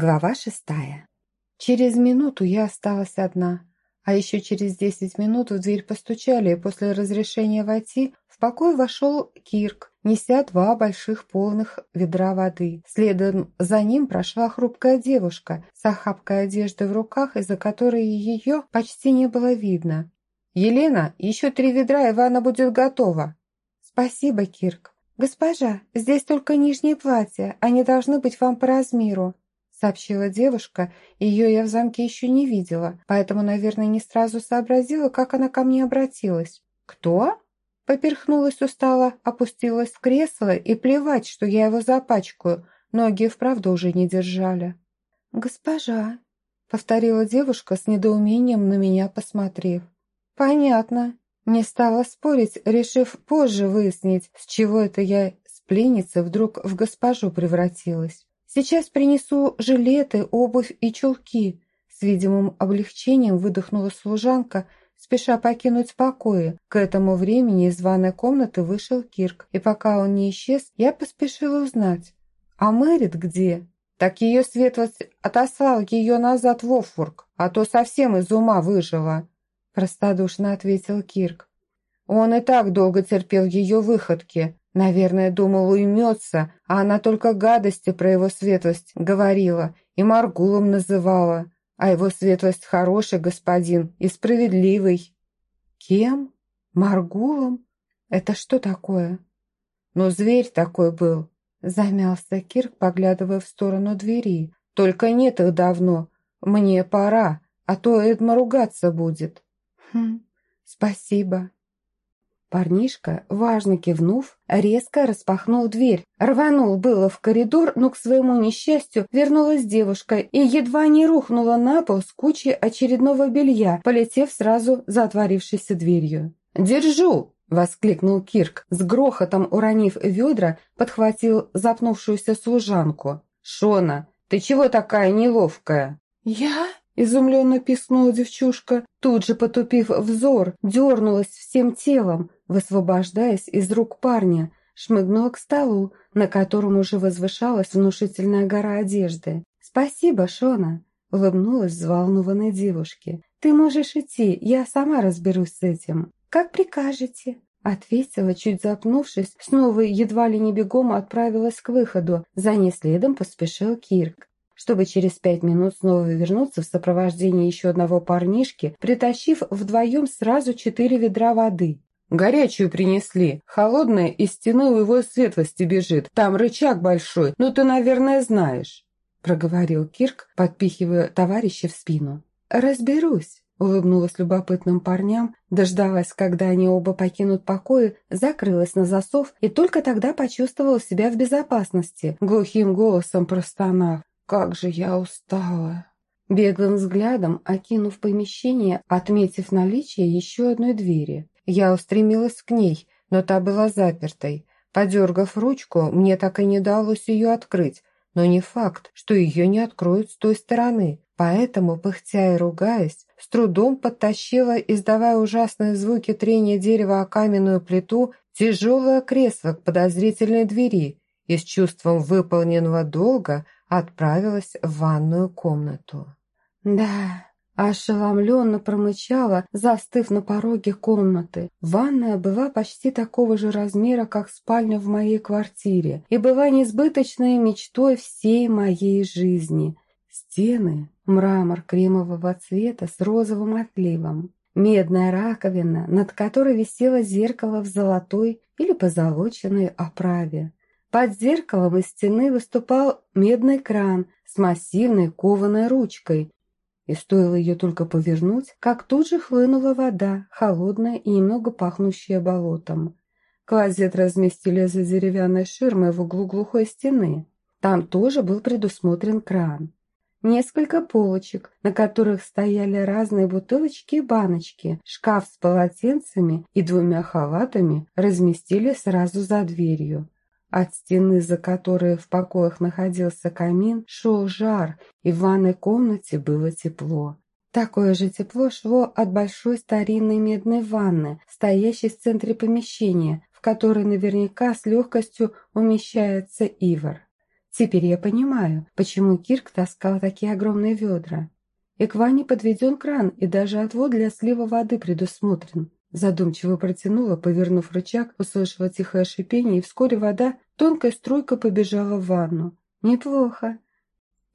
Глава шестая. Через минуту я осталась одна, а еще через десять минут в дверь постучали, и после разрешения войти в покой вошел Кирк, неся два больших полных ведра воды. Следом за ним прошла хрупкая девушка с охапкой одежды в руках, из-за которой ее почти не было видно. «Елена, еще три ведра, и ванна будет готова!» «Спасибо, Кирк. Госпожа, здесь только нижние платья, они должны быть вам по размеру», сообщила девушка. Ее я в замке еще не видела, поэтому, наверное, не сразу сообразила, как она ко мне обратилась. «Кто?» Поперхнулась устало, опустилась в кресло и плевать, что я его запачкаю. Ноги вправду уже не держали. «Госпожа», — повторила девушка с недоумением на меня посмотрев. «Понятно». Не стала спорить, решив позже выяснить, с чего это я с пленницы вдруг в госпожу превратилась. Сейчас принесу жилеты, обувь и чулки. С видимым облегчением выдохнула служанка, спеша покинуть покои. К этому времени из ванной комнаты вышел Кирк, и пока он не исчез, я поспешила узнать. «А Мэрит где?» «Так ее светлость отослал ее назад в Оффург, а то совсем из ума выжила», простодушно ответил Кирк. «Он и так долго терпел ее выходки, Наверное, думал, уймется, а она только гадости про его светлость говорила и Маргулом называла. А его светлость хороший господин и справедливый. Кем? Маргулом? Это что такое? Ну, зверь такой был. Замялся Кирк, поглядывая в сторону двери. Только нет их давно. Мне пора, а то Эдма ругаться будет. Хм, спасибо. Парнишка, важно кивнув, резко распахнул дверь. Рванул было в коридор, но к своему несчастью вернулась девушка и едва не рухнула на пол с кучей очередного белья, полетев сразу за отворившейся дверью. «Держу!» – воскликнул Кирк, с грохотом уронив ведра, подхватил запнувшуюся служанку. «Шона, ты чего такая неловкая?» «Я?» Изумленно пискнула девчушка, тут же потупив взор, дернулась всем телом, высвобождаясь из рук парня, шмыгнула к столу, на котором уже возвышалась внушительная гора одежды. «Спасибо, Шона!» — улыбнулась взволнованной девушке. «Ты можешь идти, я сама разберусь с этим». «Как прикажете?» Ответила, чуть запнувшись, снова едва ли не бегом отправилась к выходу. За ней следом поспешил Кирк чтобы через пять минут снова вернуться в сопровождении еще одного парнишки, притащив вдвоем сразу четыре ведра воды. «Горячую принесли. Холодная из стены у его светлости бежит. Там рычаг большой, ну ты, наверное, знаешь», — проговорил Кирк, подпихивая товарища в спину. «Разберусь», — улыбнулась любопытным парням, дождалась, когда они оба покинут покои, закрылась на засов и только тогда почувствовала себя в безопасности, глухим голосом простонав. Как же я устала. Беглым взглядом, окинув помещение, отметив наличие еще одной двери, я устремилась к ней, но та была запертой. Подергав ручку, мне так и не удалось ее открыть, но не факт, что ее не откроют с той стороны. Поэтому, пыхтя и ругаясь, с трудом подтащила, издавая ужасные звуки трения дерева о каменную плиту, тяжелое кресло к подозрительной двери и с чувством выполненного долга – отправилась в ванную комнату. «Да», ошеломленно промычала, застыв на пороге комнаты. Ванная была почти такого же размера, как спальня в моей квартире, и была несбыточной мечтой всей моей жизни. Стены – мрамор кремового цвета с розовым отливом. Медная раковина, над которой висело зеркало в золотой или позолоченной оправе. Под зеркалом из стены выступал медный кран с массивной кованой ручкой, и стоило ее только повернуть, как тут же хлынула вода, холодная и немного пахнущая болотом. Клозет разместили за деревянной ширмой в углу глухой стены. Там тоже был предусмотрен кран. Несколько полочек, на которых стояли разные бутылочки и баночки, шкаф с полотенцами и двумя халатами разместили сразу за дверью. От стены, за которой в покоях находился камин, шел жар, и в ванной комнате было тепло. Такое же тепло шло от большой старинной медной ванны, стоящей в центре помещения, в которой наверняка с легкостью умещается ивор. Теперь я понимаю, почему Кирк таскал такие огромные ведра. И к ванне подведен кран, и даже отвод для слива воды предусмотрен. Задумчиво протянула, повернув рычаг, услышала тихое шипение, и вскоре вода тонкой струйкой побежала в ванну. Неплохо.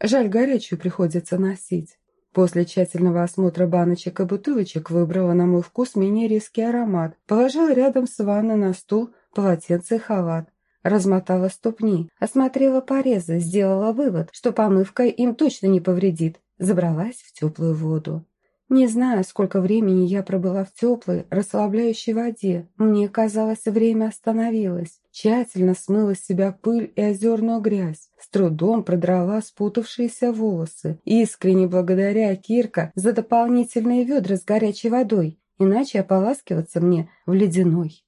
Жаль, горячую приходится носить. После тщательного осмотра баночек и бутылочек выбрала на мой вкус менее резкий аромат. Положила рядом с ванной на стул полотенце и халат. Размотала ступни, осмотрела порезы, сделала вывод, что помывка им точно не повредит. Забралась в теплую воду. Не знаю, сколько времени я пробыла в теплой, расслабляющей воде. Мне казалось, время остановилось. Тщательно смыла с себя пыль и озерную грязь. С трудом продрала спутавшиеся волосы. Искренне благодаря Кирка за дополнительные ведра с горячей водой. Иначе ополаскиваться мне в ледяной.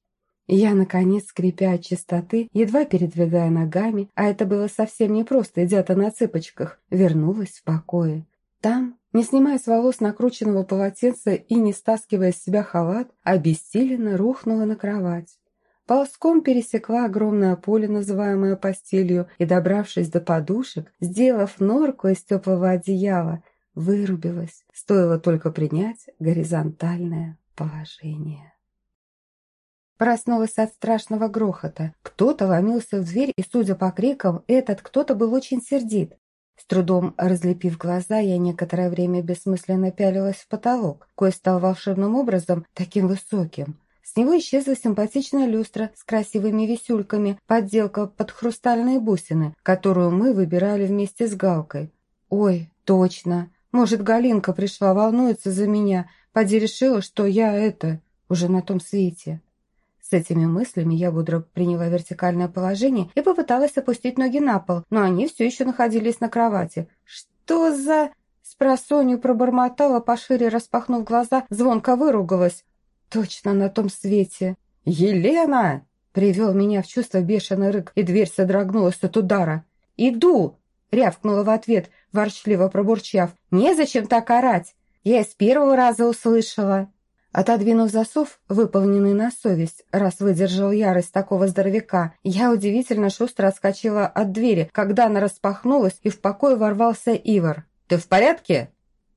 Я, наконец, скрипя от чистоты, едва передвигая ногами, а это было совсем непросто, идя-то на цыпочках, вернулась в покое. Там, не снимая с волос накрученного полотенца и не стаскивая с себя халат, обессиленно рухнула на кровать. Ползком пересекла огромное поле, называемое постелью, и, добравшись до подушек, сделав норку из теплого одеяла, вырубилась, стоило только принять горизонтальное положение. Проснулась от страшного грохота. Кто-то ломился в дверь, и, судя по крикам, этот кто-то был очень сердит. С трудом разлепив глаза, я некоторое время бессмысленно пялилась в потолок. Кой стал волшебным образом таким высоким. С него исчезла симпатичная люстра с красивыми висюльками, подделка под хрустальные бусины, которую мы выбирали вместе с Галкой. «Ой, точно! Может, Галинка пришла, волнуется за меня, поди решила, что я это, уже на том свете». Этими мыслями я бодро приняла вертикальное положение и попыталась опустить ноги на пол, но они все еще находились на кровати. «Что за...» Спросонью пробормотала, пошире распахнув глаза, звонко выругалась. «Точно на том свете!» «Елена!» Привел меня в чувство бешеный рык, и дверь содрогнулась от удара. «Иду!» — рявкнула в ответ, ворчливо пробурчав. «Незачем так орать! Я с первого раза услышала!» Отодвинув засов, выполненный на совесть, раз выдержал ярость такого здоровяка, я удивительно шустро отскочила от двери, когда она распахнулась, и в покой ворвался Ивар. «Ты в порядке?»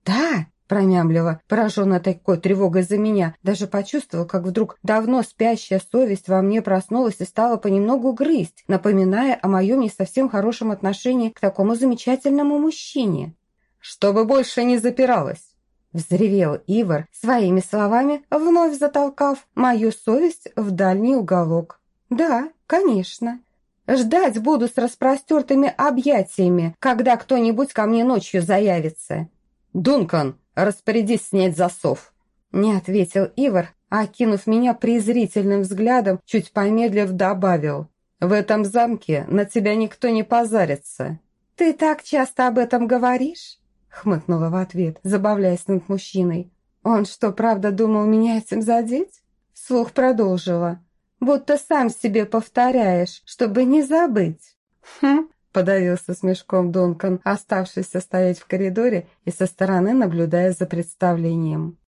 «Да!» – промямлила, пораженная такой тревогой за меня. Даже почувствовала, как вдруг давно спящая совесть во мне проснулась и стала понемногу грызть, напоминая о моем не совсем хорошем отношении к такому замечательному мужчине. «Чтобы больше не запиралась!» Взревел Ивар, своими словами вновь затолкав мою совесть в дальний уголок. «Да, конечно. Ждать буду с распростертыми объятиями, когда кто-нибудь ко мне ночью заявится». «Дункан, распорядись снять засов!» Не ответил Ивар, окинув меня презрительным взглядом, чуть помедлив добавил. «В этом замке на тебя никто не позарится». «Ты так часто об этом говоришь?» Хмыкнула в ответ, забавляясь над мужчиной. «Он что, правда думал меня этим задеть?» Вслух продолжила. «Будто сам себе повторяешь, чтобы не забыть». «Хм», подавился смешком Дункан, оставшийся стоять в коридоре и со стороны наблюдая за представлением.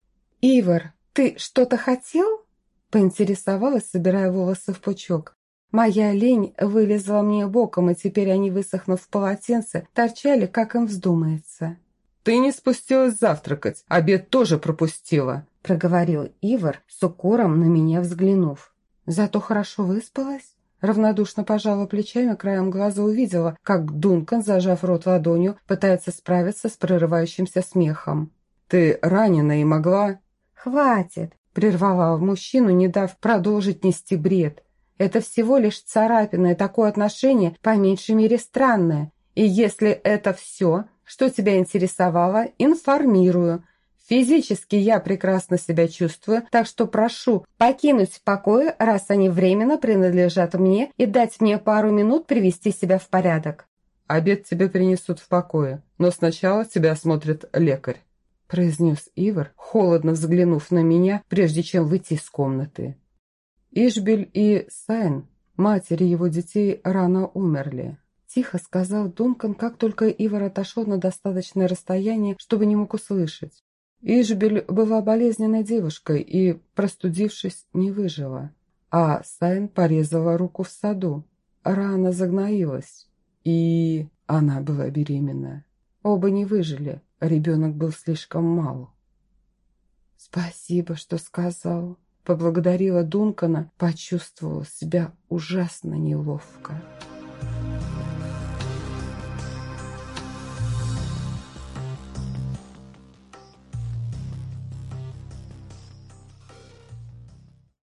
«Ивар, ты что-то хотел?» Поинтересовалась, собирая волосы в пучок. Моя лень вылезла мне боком, и теперь они, высохнув в полотенце, торчали, как им вздумается. «Ты не спустилась завтракать, обед тоже пропустила», – проговорил Ивар, с укором на меня взглянув. «Зато хорошо выспалась?» Равнодушно пожала плечами, краем глаза увидела, как Дункан, зажав рот ладонью, пытается справиться с прерывающимся смехом. «Ты ранена и могла...» «Хватит!» – прервала мужчину, не дав продолжить нести бред. «Это всего лишь царапина, и такое отношение по меньшей мере странное. И если это все, что тебя интересовало, информирую. Физически я прекрасно себя чувствую, так что прошу покинуть покои, раз они временно принадлежат мне, и дать мне пару минут привести себя в порядок. Обед тебе принесут в покое, но сначала тебя осмотрит лекарь», произнес Ивар, холодно взглянув на меня, прежде чем выйти из комнаты. Ишбель и Сайн, матери его детей, рано умерли. Тихо сказал Дункан, как только Ивар отошел на достаточное расстояние, чтобы не мог услышать. Ишбель была болезненной девушкой и, простудившись, не выжила. А Сайн порезала руку в саду. Рана загноилась. и она была беременна. Оба не выжили, ребенок был слишком мал. «Спасибо, что сказал», — поблагодарила Дункана, почувствовала себя ужасно неловко.